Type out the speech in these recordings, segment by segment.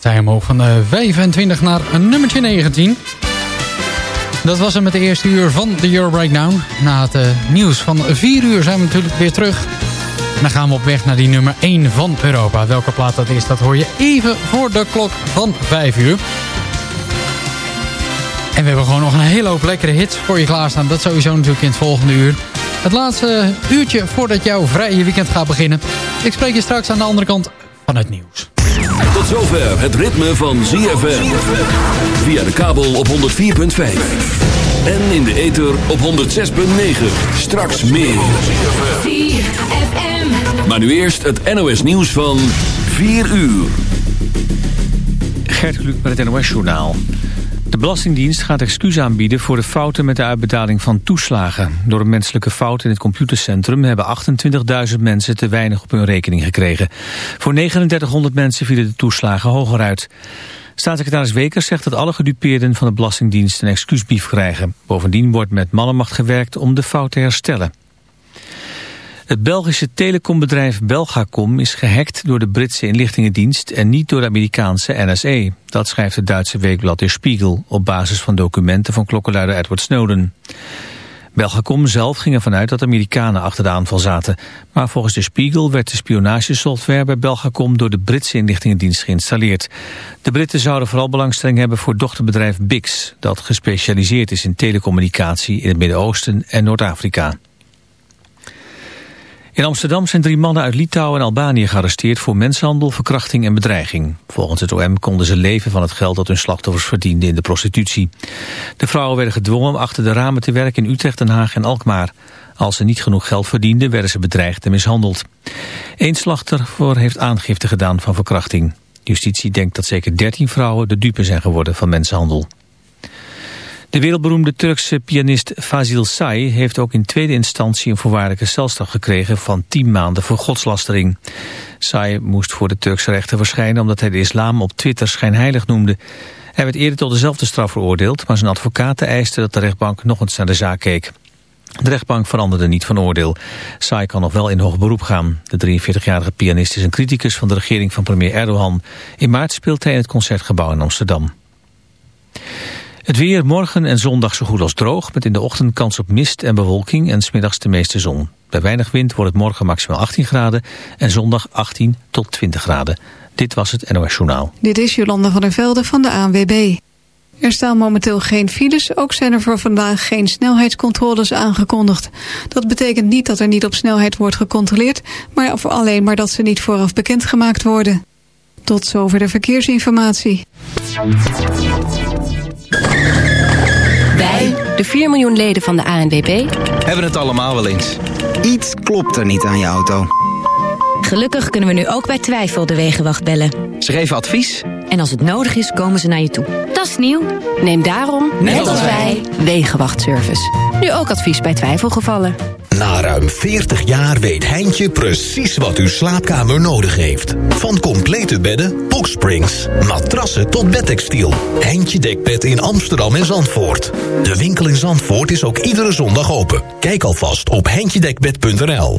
zij omhoog van 25 naar nummertje 19. Dat was hem met de eerste uur van de Euro Breakdown. Na het uh, nieuws van 4 uur zijn we natuurlijk weer terug. Dan gaan we op weg naar die nummer 1 van Europa. Welke plaat dat is, dat hoor je even voor de klok van 5 uur. En we hebben gewoon nog een hele hoop lekkere hits voor je klaarstaan. Dat sowieso natuurlijk in het volgende uur. Het laatste uurtje voordat jouw vrije weekend gaat beginnen. Ik spreek je straks aan de andere kant van het nieuws. Zover het ritme van ZFM. Via de kabel op 104.5. En in de ether op 106.9. Straks meer. Maar nu eerst het NOS nieuws van 4 uur. Gert Kluk met het NOS journaal. De Belastingdienst gaat excuus aanbieden voor de fouten met de uitbetaling van toeslagen. Door een menselijke fout in het computercentrum hebben 28.000 mensen te weinig op hun rekening gekregen. Voor 3900 mensen vielen de toeslagen hoger uit. Staatssecretaris Wekers zegt dat alle gedupeerden van de Belastingdienst een excuusbrief krijgen. Bovendien wordt met mannenmacht gewerkt om de fout te herstellen. Het Belgische telecombedrijf Belgacom is gehackt door de Britse inlichtingendienst en niet door de Amerikaanse NSA. Dat schrijft het Duitse weekblad De Spiegel op basis van documenten van klokkenluider Edward Snowden. Belgacom zelf ging ervan uit dat Amerikanen achter de aanval zaten. Maar volgens De Spiegel werd de spionagesoftware bij Belgacom door de Britse inlichtingendienst geïnstalleerd. De Britten zouden vooral belangstelling hebben voor dochterbedrijf Bix, dat gespecialiseerd is in telecommunicatie in het Midden-Oosten en Noord-Afrika. In Amsterdam zijn drie mannen uit Litouwen en Albanië gearresteerd voor mensenhandel, verkrachting en bedreiging. Volgens het OM konden ze leven van het geld dat hun slachtoffers verdienden in de prostitutie. De vrouwen werden gedwongen om achter de ramen te werken in Utrecht, Den Haag en Alkmaar. Als ze niet genoeg geld verdienden, werden ze bedreigd en mishandeld. Eén slachtoffer heeft aangifte gedaan van verkrachting. Justitie denkt dat zeker 13 vrouwen de dupe zijn geworden van mensenhandel. De wereldberoemde Turkse pianist Fazil Say heeft ook in tweede instantie een voorwaardelijke celstraf gekregen van 10 maanden voor godslastering. Say moest voor de Turkse rechter verschijnen omdat hij de islam op Twitter schijnheilig noemde. Hij werd eerder tot dezelfde straf veroordeeld, maar zijn advocaten eisten dat de rechtbank nog eens naar de zaak keek. De rechtbank veranderde niet van oordeel. Say kan nog wel in hoog beroep gaan. De 43-jarige pianist is een criticus van de regering van premier Erdogan. In maart speelt hij in het Concertgebouw in Amsterdam. Het weer morgen en zondag zo goed als droog... met in de ochtend kans op mist en bewolking en smiddags de meeste zon. Bij weinig wind wordt het morgen maximaal 18 graden... en zondag 18 tot 20 graden. Dit was het NOS Journaal. Dit is Jolanda van der Velde van de ANWB. Er staan momenteel geen files, ook zijn er voor vandaag geen snelheidscontroles aangekondigd. Dat betekent niet dat er niet op snelheid wordt gecontroleerd... maar alleen maar dat ze niet vooraf bekendgemaakt worden. Tot zover de verkeersinformatie. Wij, de 4 miljoen leden van de ANWB... hebben het allemaal wel eens. Iets klopt er niet aan je auto. Gelukkig kunnen we nu ook bij twijfel de Wegenwacht bellen. Ze geven advies. En als het nodig is, komen ze naar je toe. Dat is nieuw. Neem daarom, net, als wij, Wegenwachtservice. Nu ook advies bij twijfelgevallen. Na ruim 40 jaar weet Heintje precies wat uw slaapkamer nodig heeft. Van complete bedden, boxsprings, matrassen tot bedtextiel. Heintje Dekbed in Amsterdam en Zandvoort. De winkel in Zandvoort is ook iedere zondag open. Kijk alvast op heintjedekbed.nl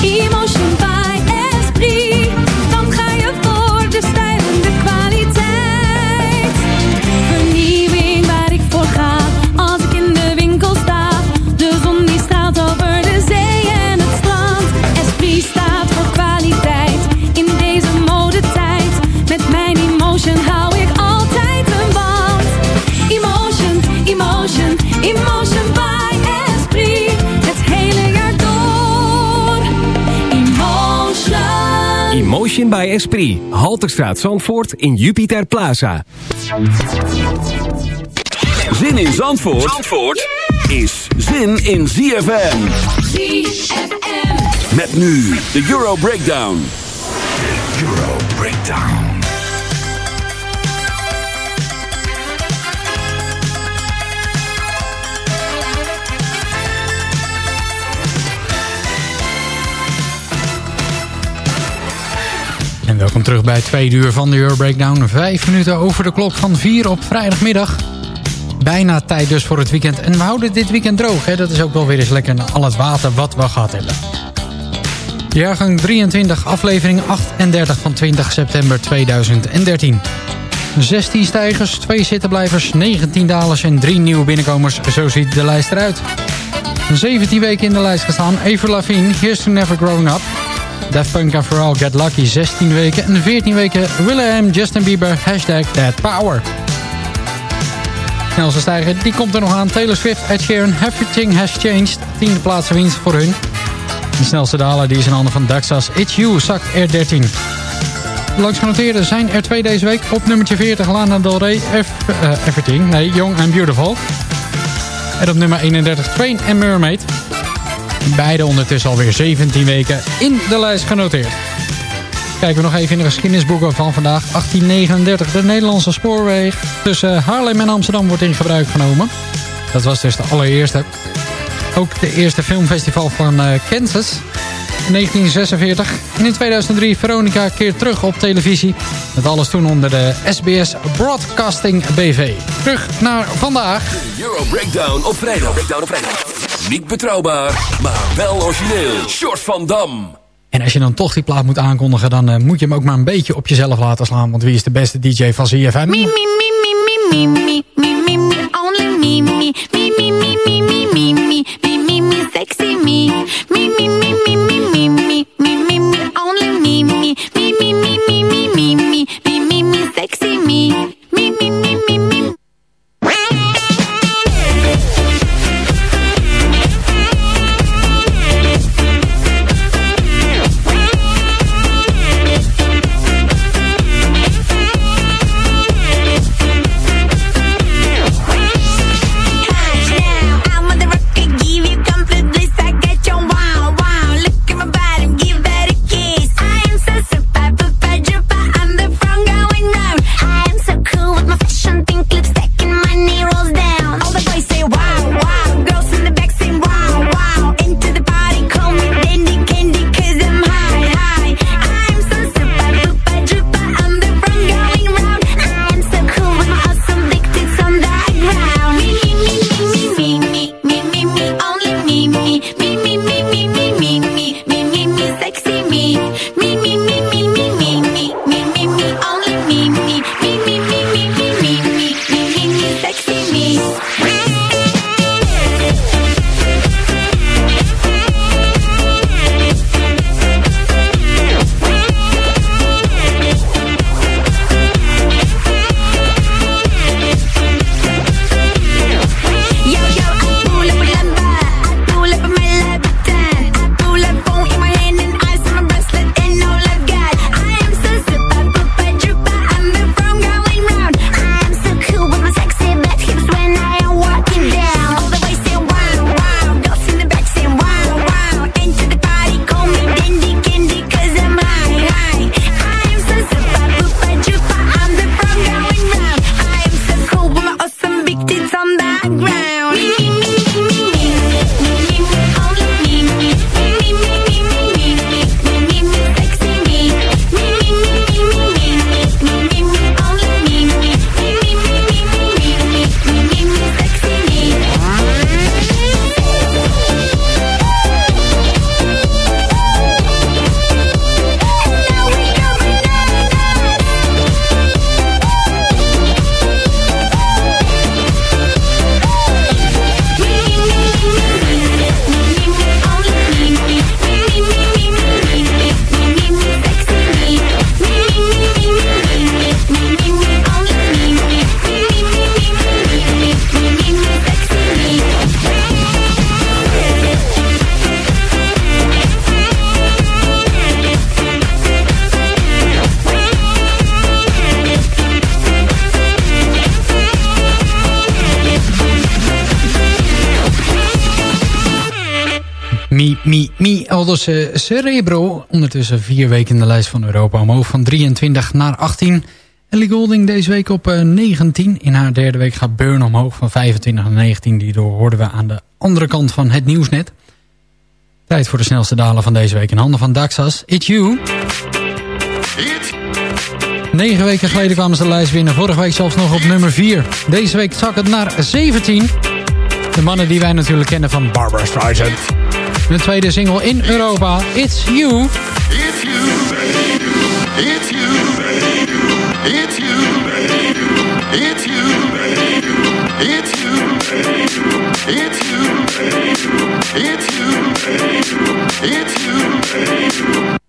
Emotion Esprit. Halterstraat Zandvoort in Jupiter Plaza. Zin in Zandvoort, Zandvoort is zin in ZFM. ZFM. Met nu de Euro Breakdown. Euro Breakdown. Welkom terug bij het uur van de Euro Breakdown. Vijf minuten over de klok van vier op vrijdagmiddag. Bijna tijd dus voor het weekend. En we houden dit weekend droog. Hè? Dat is ook wel weer eens lekker al het water wat we gehad hebben. Jaargang 23, aflevering 38 van 20 september 2013. 16 stijgers, 2 zittenblijvers, 19 dalers en 3 nieuwe binnenkomers. Zo ziet de lijst eruit. 17 weken in de lijst gestaan. Avril Lavigne, Here's to Never Growing Up. Daft Punk en Pharrell Get Lucky 16 weken. En 14 weken Will.i.am, Justin Bieber, hashtag That Power. Snelste stijger, die komt er nog aan. Taylor Swift, Ed Sheeran, Everything Has Changed. Tiende plaatsen winst voor hun. De snelste daler die is in handen van Daxas. It's You zakt er 13. Langs genoteerden zijn er twee deze week. Op nummertje 40 Lana Del Rey, Ev eh, Everything. Nee, Young and Beautiful. En op nummer 31 Train and Mermaid. Beide ondertussen alweer 17 weken in de lijst genoteerd. Kijken we nog even in de geschiedenisboeken van vandaag. 1839, de Nederlandse spoorweg tussen Haarlem en Amsterdam wordt in gebruik genomen. Dat was dus de allereerste. Ook de eerste filmfestival van eh, Kansas. In 1946. En in 2003 Veronica keert terug op televisie. Dat alles toen onder de SBS Broadcasting BV. Terug naar vandaag. Euro Breakdown op vrijdag. Breakdown op vrijdag. Niet betrouwbaar, maar wel origineel. Short van Dam. En als je dan toch die plaat moet aankondigen... dan eh, moet je hem ook maar een beetje op jezelf laten slaan. Want wie is de beste DJ van ZFM? Me, me, me, me, me, me, me, me, me, only me, me, me, me, me, me, me, me, me, me, me, me, sexy me, me, me, me, me, me, me, me, me, me, me, only me, me, me, me, me, me, me, me, me, me, me, me, sexy me, Eh, Cerebro. Ondertussen vier weken in de lijst van Europa. Omhoog van 23 naar 18. Ellie Golding deze week op eh, 19. In haar derde week gaat Burn omhoog van 25 naar 19. Die hoorden we aan de andere kant van het nieuwsnet. Tijd voor de snelste dalen van deze week in handen van Daxas. It's You. Negen weken geleden kwamen ze de lijst binnen. Vorige week zelfs nog op nummer 4. Deze week zak het naar 17. De mannen die wij natuurlijk kennen van Barbara Streisand. Hun tweede single in Europa. It's You. It's you, it's you, it's you, it's you, it's you, it's you, it's you, it's you. It's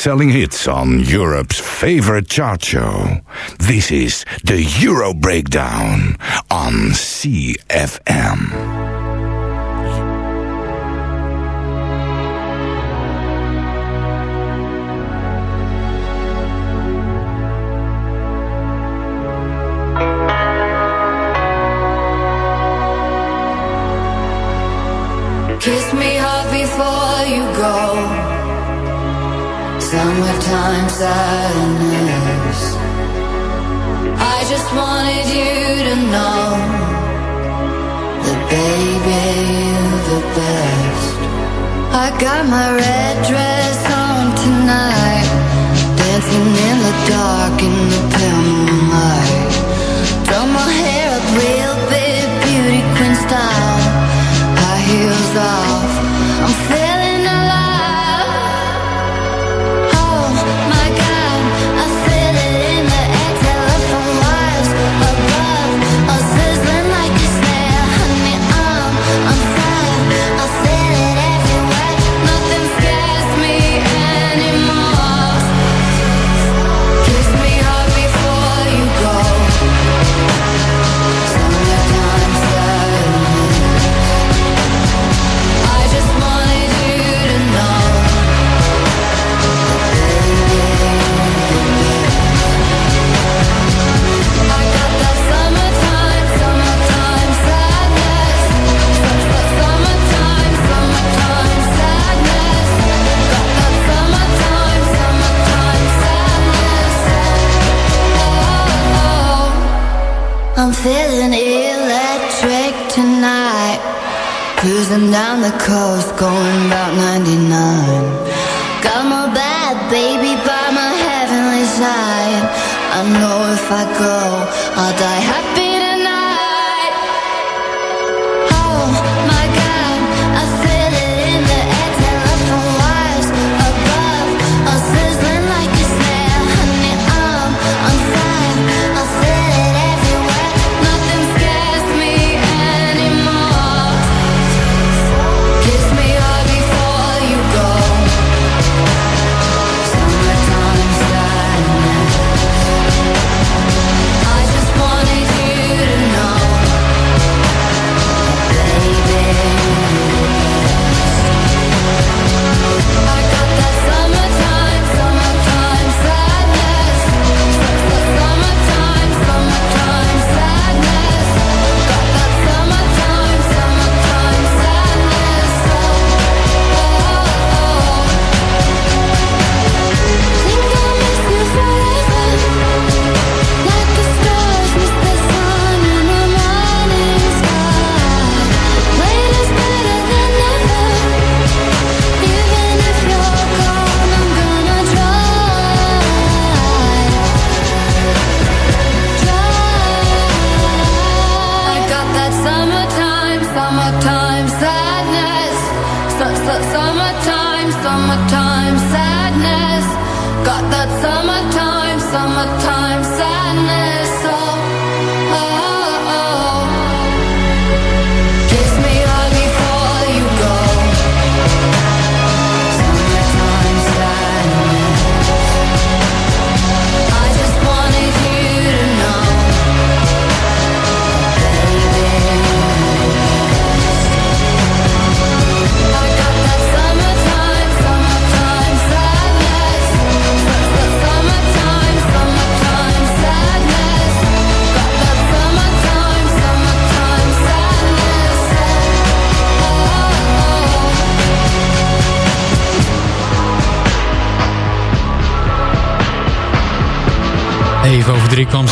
selling hits on Europe's favorite chart show. This is the Euro Breakdown on CFM. Summertime sadness. I just wanted you to know that baby you're the best. I got my red dress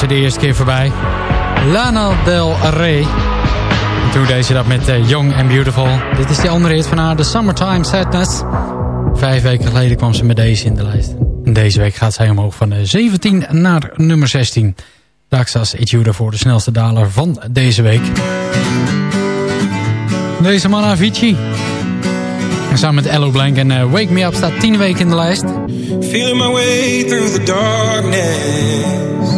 de eerste keer voorbij. Lana Del Rey. En toen deed ze dat met eh, Young and Beautiful. Dit is de andere hit van haar, The Summertime Sadness. Vijf weken geleden kwam ze met deze in de lijst. En deze week gaat zij omhoog van eh, 17 naar nummer 16. Daxas Etude voor de snelste daler van deze week. Deze man Avicii. En samen met Ello Blank en eh, Wake Me Up staat 10 weken in de lijst. Feeling my way through the darkness,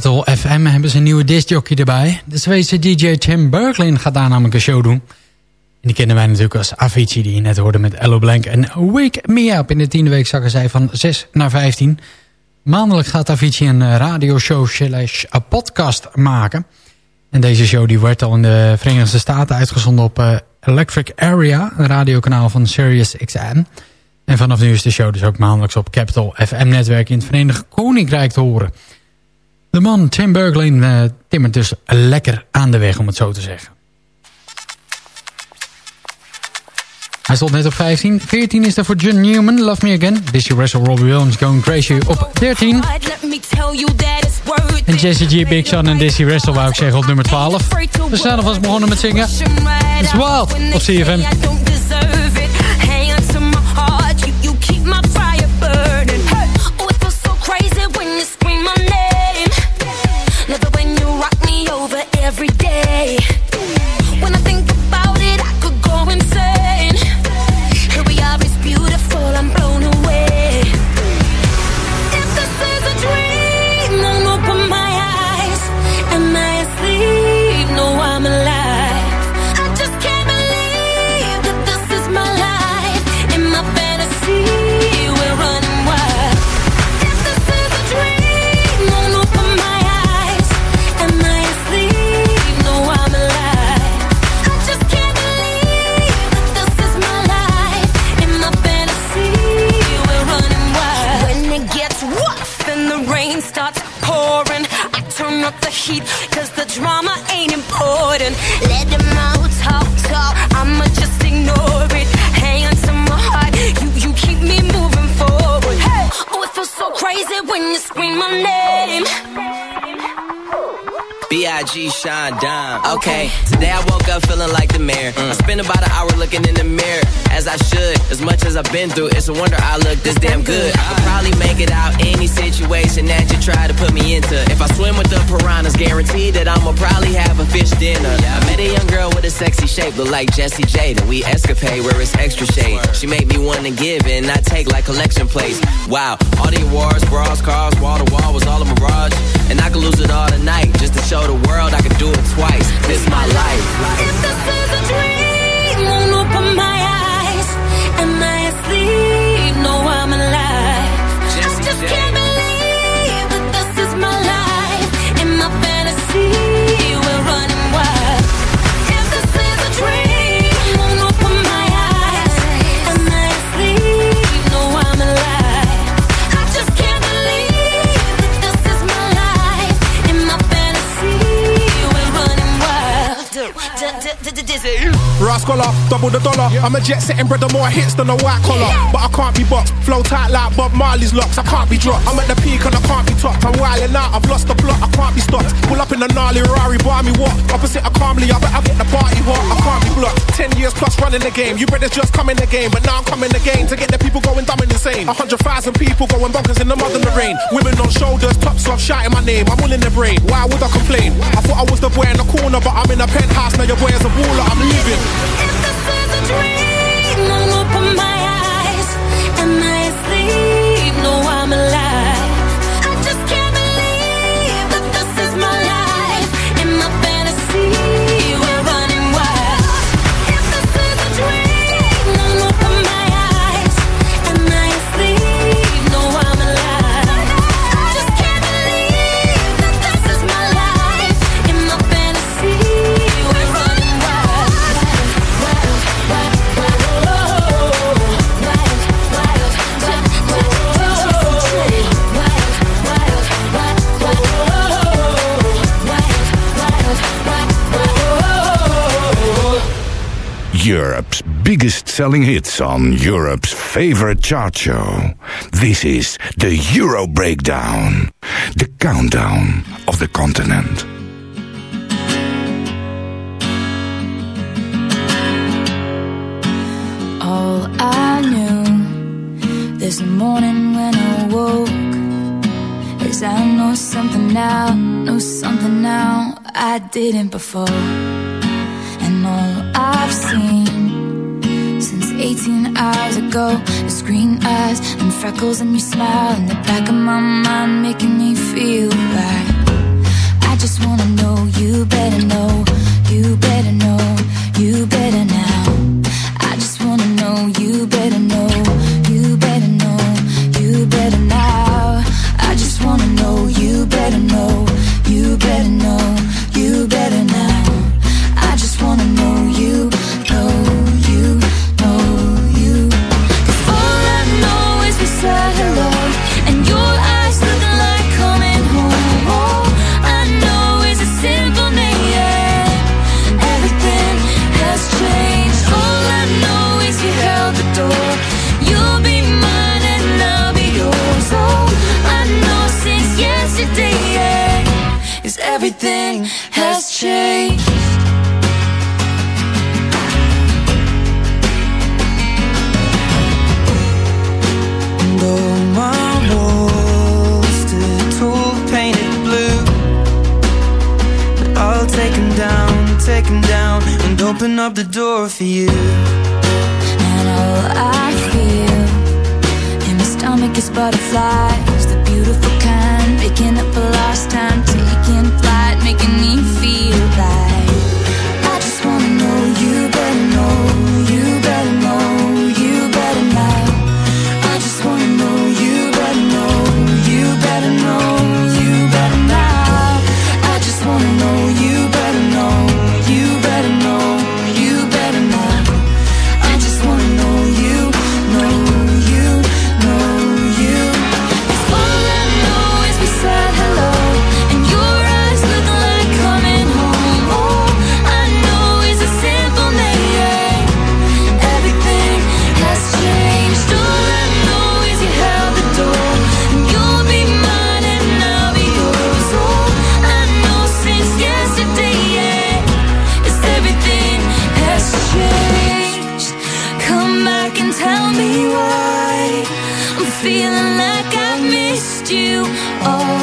Capital FM hebben ze een nieuwe discjockey erbij. De Zweedse DJ Tim Berglin gaat daar namelijk een show doen. En die kennen wij natuurlijk als Avicii, die je net hoorde met Ello Blank. En Wake Me Up. In de tiende week zakken zij van 6 naar 15. Maandelijk gaat Avicii een eh, radioshow slash een podcast maken. En deze show die werd al in de Verenigde Staten uitgezonden op eh, Electric Area. Een radiokanaal van Sirius XM. En vanaf nu is de show dus ook maandelijks op Capital FM-netwerk in het Verenigd Koninkrijk te horen. De man Tim Berglin uh, timmert dus lekker aan de weg, om het zo te zeggen. Hij stond net op 15. 14 is er voor John Newman, Love Me Again. Dizzy Russell, Robbie Williams, Going Crazy op 13. En Jesse G, Big Sean en Dizzy Russell wou ik zeggen op nummer 12. We zijn alvast begonnen met zingen. It's Wild op CFM. I've been through, it's a wonder I look this damn good. I could probably make it out any situation that you try to put me into. If I swim with the piranhas, guaranteed that I'ma probably have a fish dinner. I met a young girl with a sexy shape, look like Jessie J. Then we escapade where it's extra shade. She made me wanna give and not take like collection plates. Wow, all the awards, bras, cars, wall to wall was all a mirage. And I could lose it all tonight just to show the world I could do it twice. This my life. If this is a dream, won't open my eyes. Dizzy. Rascal double the dollar. I'm a jet setting brother, more hits than a white collar. But I can't be boxed, flow tight like Bob Marley's locks. I can't be dropped. I'm at the peak and I can't be topped. I'm wilding out, I've lost the plot, I can't be stopped. Pull up in a gnarly Rari, buy me what? Opposite of calmly, I bet I get the party hot. I can't be running the game. You brothers just come in the game, but now I'm coming again to get the people going dumb and insane. A hundred thousand people going bonkers in the mud and the rain. Women on shoulders, tops off, shouting my name. I'm all in the brain. Why would I complain? I thought I was the boy in the corner, but I'm in a penthouse. Now your boy is a baller. I'm living. Is this a dream. I'm open my eyes. Am I asleep? No, I'm alive. Europe's biggest selling hits on Europe's favorite chart show. This is the Euro Breakdown, the countdown of the continent. All I knew this morning when I woke is I know something now, know something now I didn't before. I've seen since 18 hours ago is green eyes and freckles and your smile in the back of my mind making me feel right. I just wanna know you better know, you better know, you better now. I just wanna know you better know, you better know, you better now. Feeling like I've missed you. All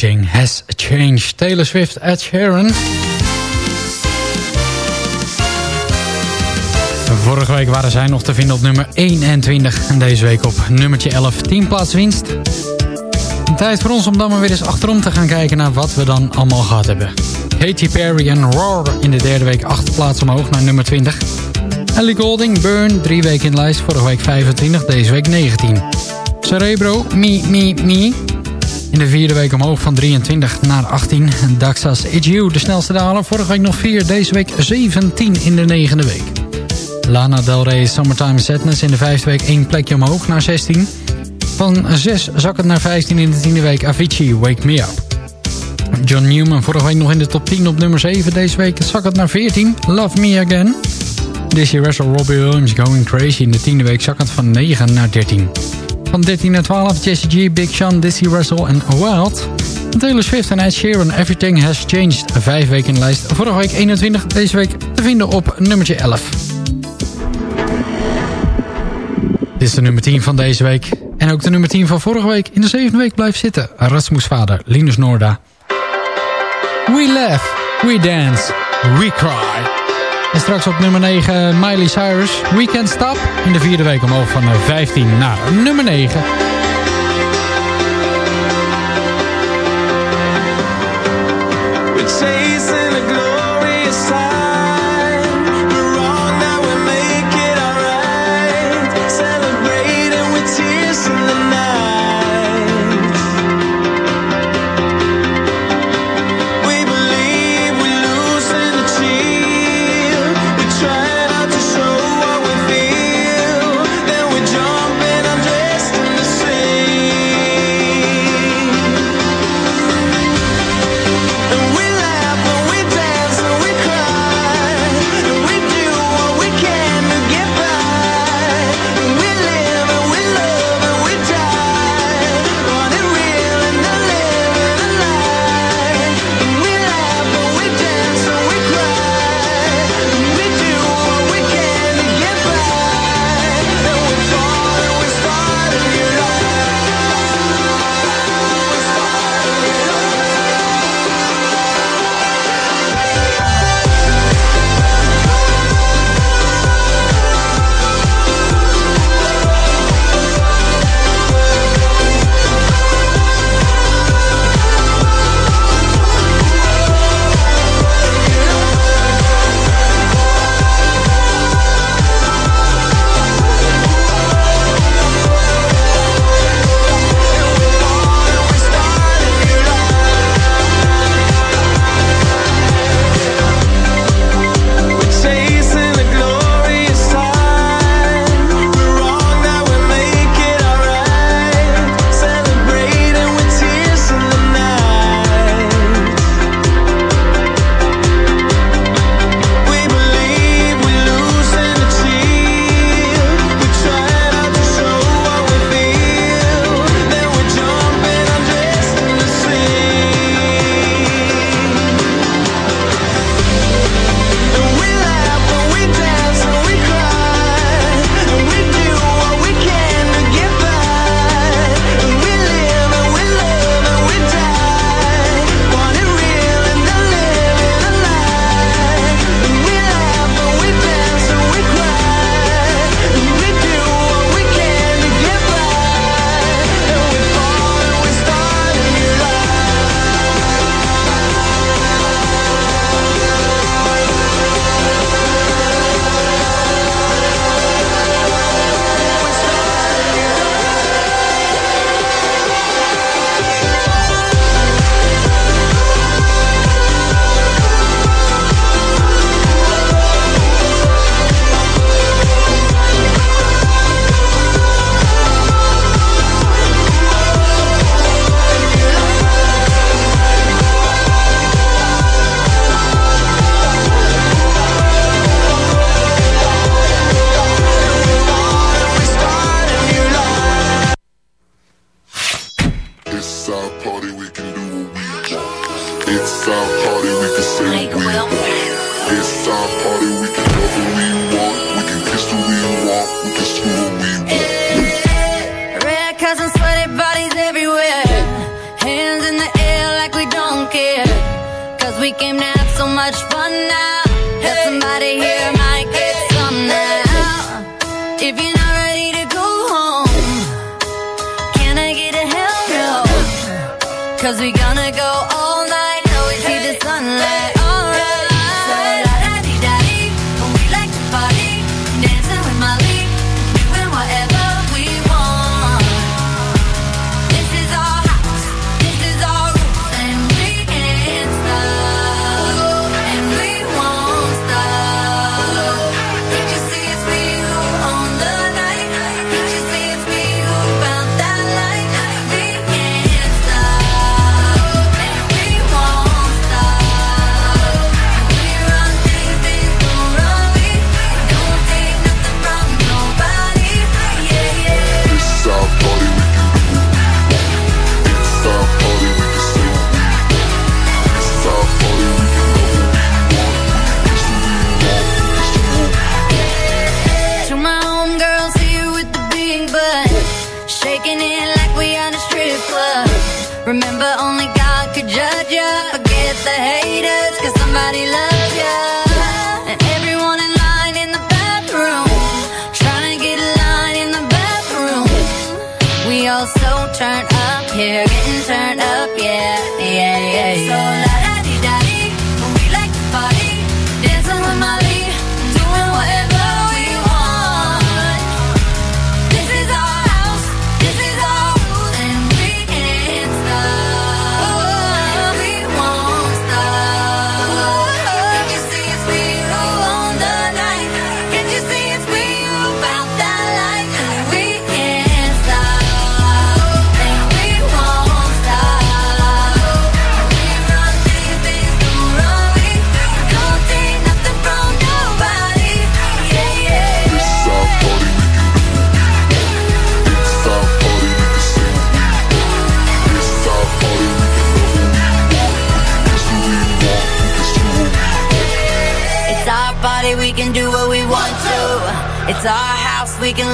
Has Changed. Taylor Swift, Ed Sheeran. Vorige week waren zij nog te vinden op nummer 21. En deze week op nummertje 11, 10 plaats winst. Tijd voor ons om dan maar weer eens achterom te gaan kijken naar wat we dan allemaal gehad hebben. Katy Perry en Roar in de derde week 8 plaats omhoog naar nummer 20. Ellie Golding, Burn, drie weken in lijst. Vorige week 25, deze week 19. Cerebro, Me, Me, Me. In de vierde week omhoog van 23 naar 18. Daxas, It's You, de snelste daler. Vorige week nog 4, deze week 17 in de negende week. Lana Del Rey, Summertime Sadness. In de vijfde week één plekje omhoog naar 16. Van 6 zak het naar 15 in de tiende week. Avicii, Wake Me Up. John Newman, vorige week nog in de top 10 op nummer 7. Deze week zak het naar 14. Love Me Again. Dizzy Russell, Robbie Williams, Going Crazy. In de tiende week zak het van 9 naar 13. Van 13 naar 12, Jesse G, Big Sean, Dizzy Russell en Wild. Taylor Swift en Ed Sheeran, Everything Has Changed. Vijf weken in de lijst. Vorige week 21, deze week te vinden op nummertje 11. Dit is de nummer 10 van deze week. En ook de nummer 10 van vorige week. In de zevende week blijft zitten. Rasmus vader, Linus Norda. We laugh, we dance, we cry. En straks op nummer 9 Miley Cyrus, We Can't Stop. In de vierde week omhoog van 15 naar nummer 9. We're chasing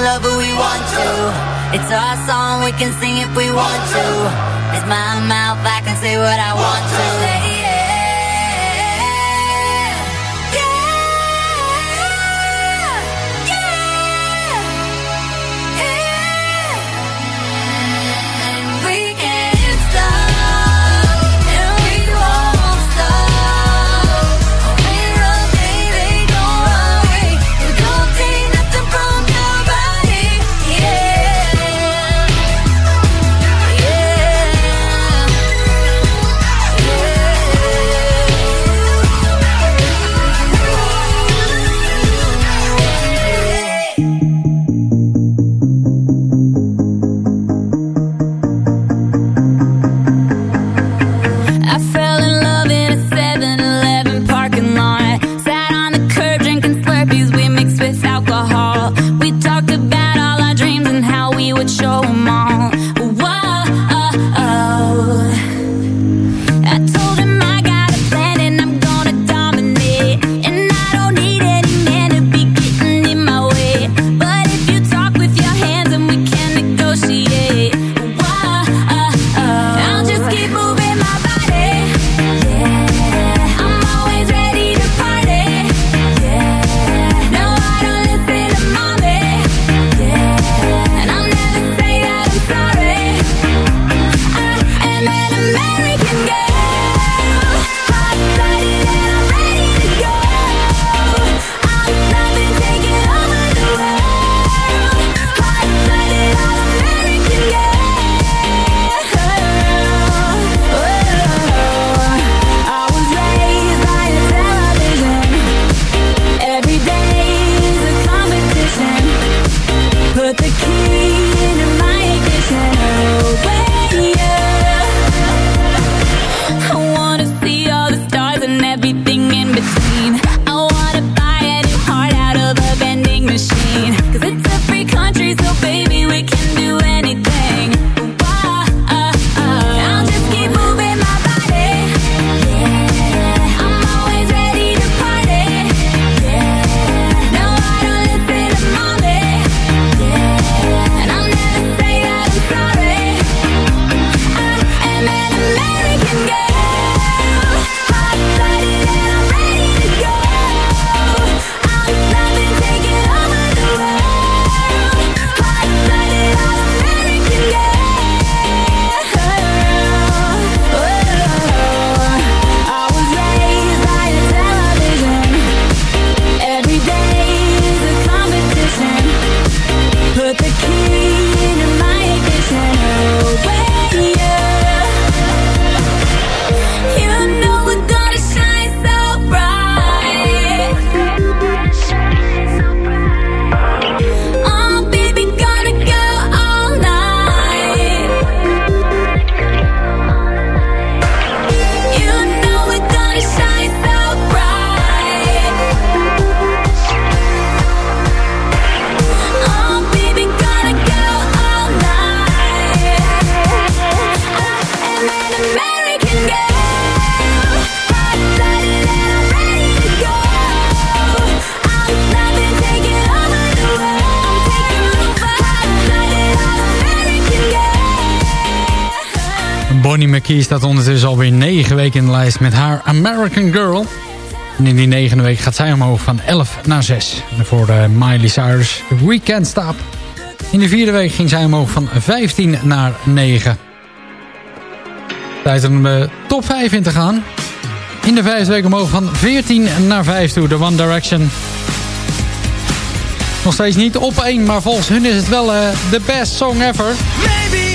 love who we want to. It's our song, we can sing if we want to. It's my mouth, I can say what I want to say. Staat ondertussen alweer 9 weken in de lijst met haar American Girl. En in die negende week gaat zij omhoog van 11 naar 6. En voor de Miley Cyrus, Weekend Stop. In de vierde week ging zij omhoog van 15 naar 9. Tijd om de top 5 in te gaan. In de vijfde week omhoog van 14 naar 5 toe, de One Direction. Nog steeds niet op 1, maar volgens hun is het wel uh, the best song ever. Maybe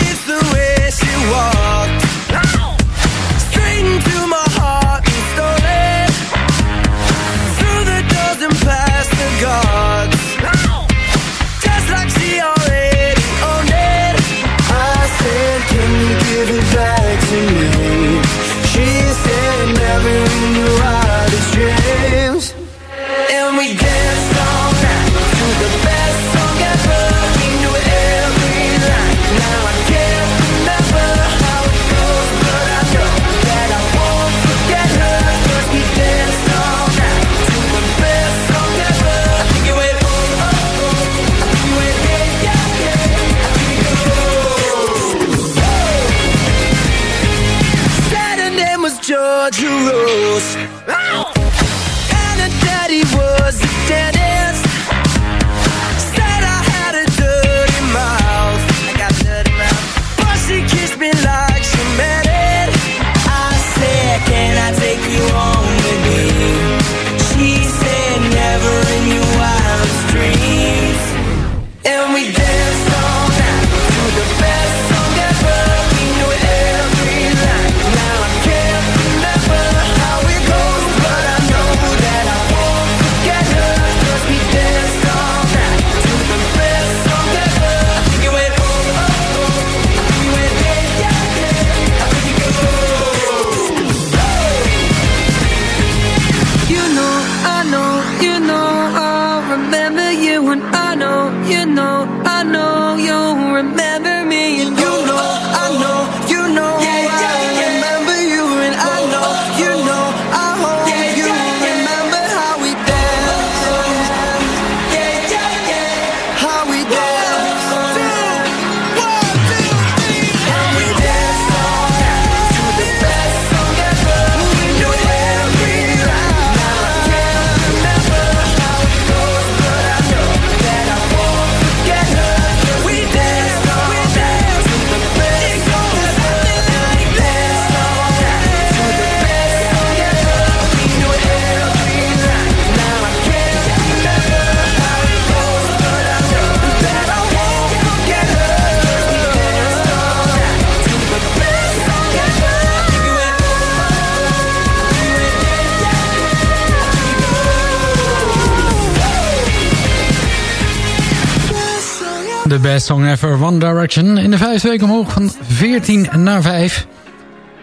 De best song ever, One Direction. In de vijfde week omhoog van 14 naar 5.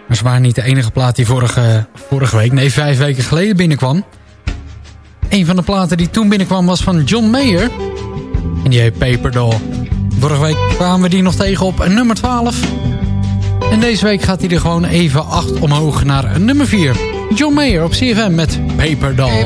Maar ze waren niet de enige plaat die vorige, vorige week, nee vijf weken geleden binnenkwam. Een van de platen die toen binnenkwam was van John Mayer. En die heet Paper Doll. Vorige week kwamen we die nog tegen op nummer 12. En deze week gaat hij er gewoon even 8 omhoog naar nummer 4. John Mayer op CFM met Paper Doll.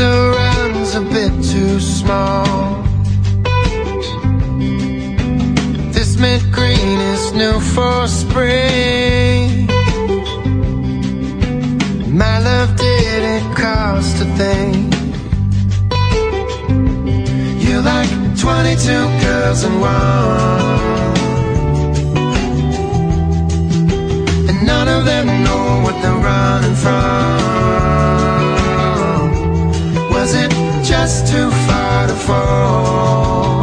Winter a bit too small. This mint green is new for spring. My love didn't cost a thing. You're like 22 girls in one. And none of them know what they're running from just too far to fall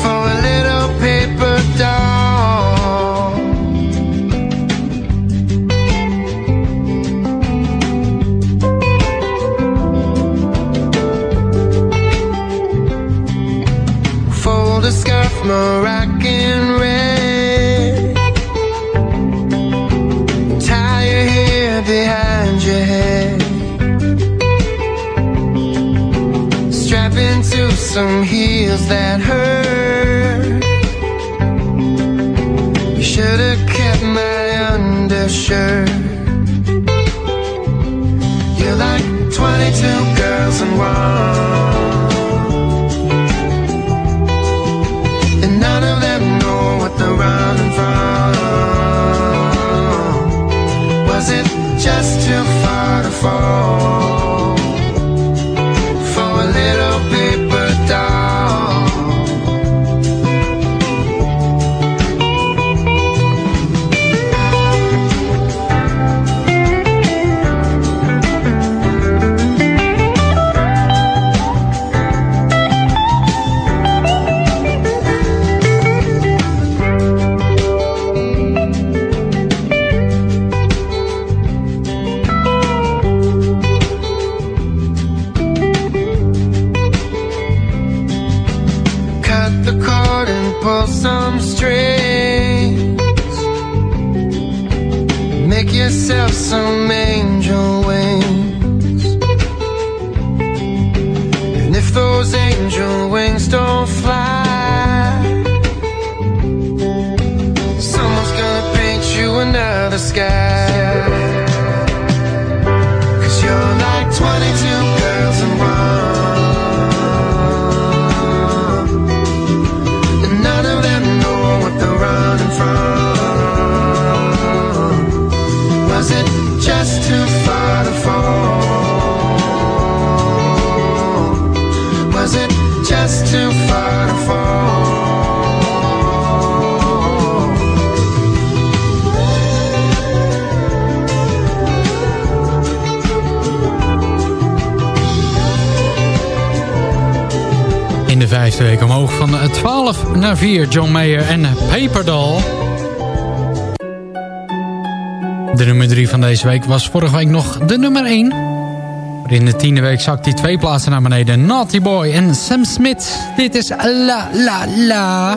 for a little paper doll. Fold a scarf, Mariah. some heels that hurt. You should have kept my undershirt. John Mayer en Paperdoll. De nummer 3 van deze week was vorige week nog de nummer 1. Maar in de tiende week zakt hij twee plaatsen naar beneden. Naughty Boy en Sam Smith. Dit is La La La.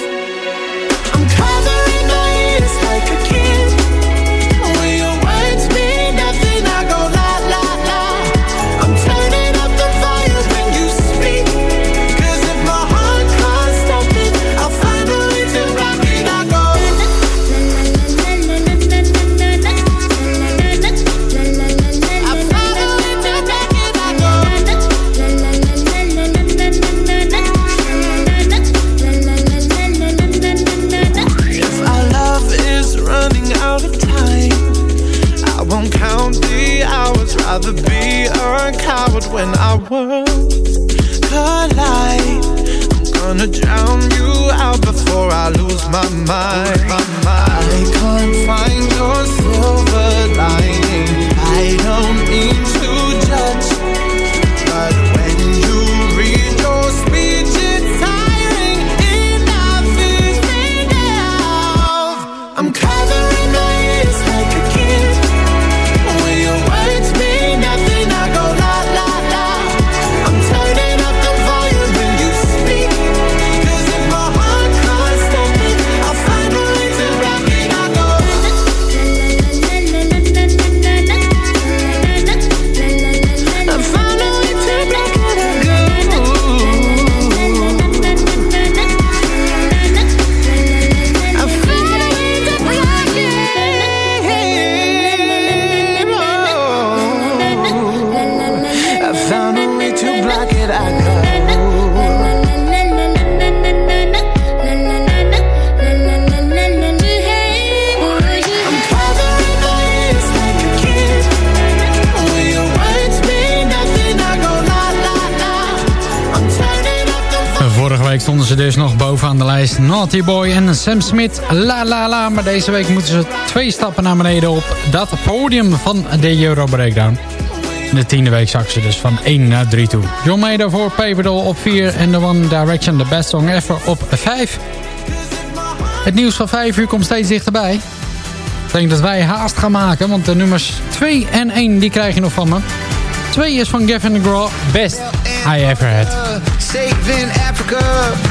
when our worlds collide. I'm gonna drown you out before I lose my mind. My mind. I can't find Naughty Boy en Sam Smith, la la la. Maar deze week moeten ze twee stappen naar beneden op dat podium van de Euro Breakdown. In de tiende week zak ze dus van 1 naar 3 toe. John Mayer voor Paperdoll op 4 en The One Direction, the best song ever, op 5. Het nieuws van 5 uur komt steeds dichterbij. Ik denk dat wij haast gaan maken, want de nummers 2 en 1 die krijg je nog van me. 2 is van Gavin DeGraw, best I ever had. Saving Africa.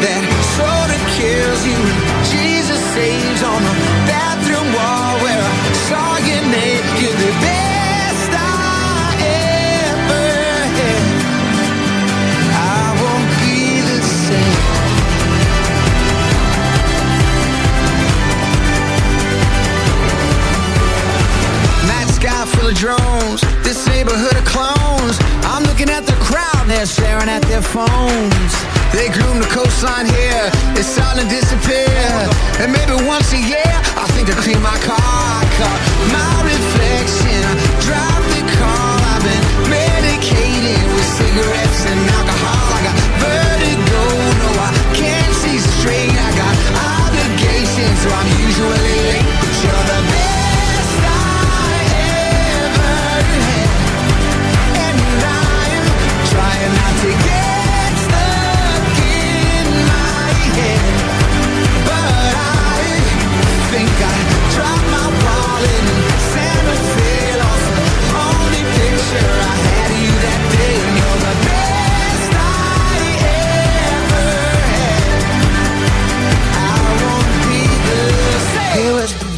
that soda kills you. and Jesus saves on the bathroom wall phones. They groom the coastline here, it's starting to disappear. And maybe once a year, I think to clean my car. I my reflection, I drive the car. I've been medicated with cigarettes and alcohol. I got vertigo, no, I can't see straight. I got obligations, so I'm usually late.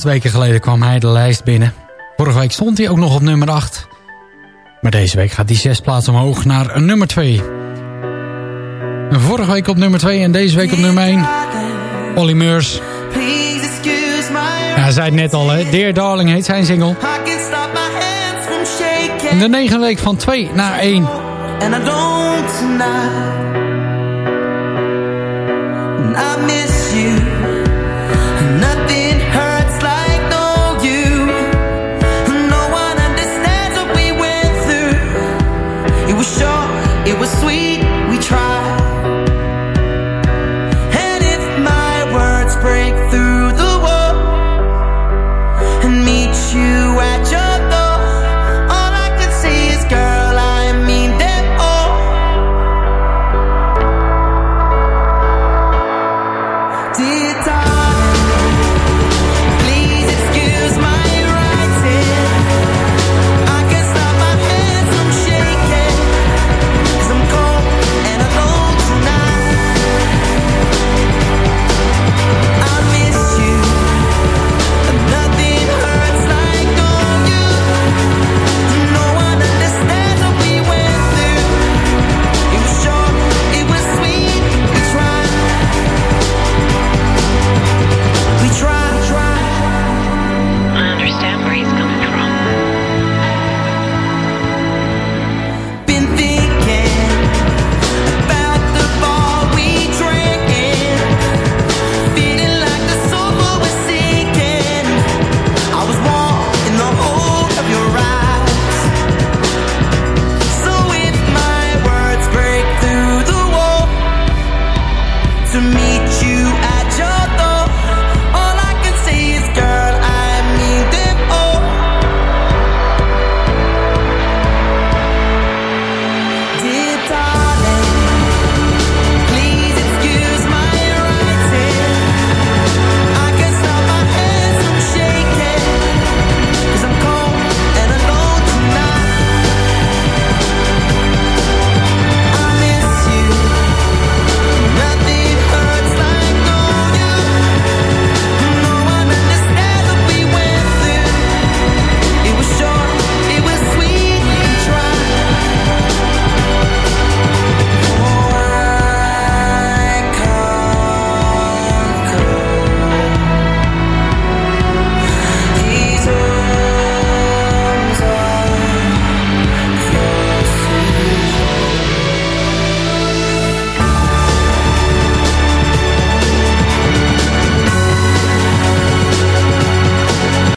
Acht weken geleden kwam hij de lijst binnen. Vorige week stond hij ook nog op nummer 8. Maar deze week gaat hij zes plaatsen omhoog naar nummer 2. Vorige week op nummer 2 en deze week op nummer 1. Olly Meurs. Ja, hij zei het net al, hè. Dear Darling heet zijn single. In de negende week van 2 naar 1. And I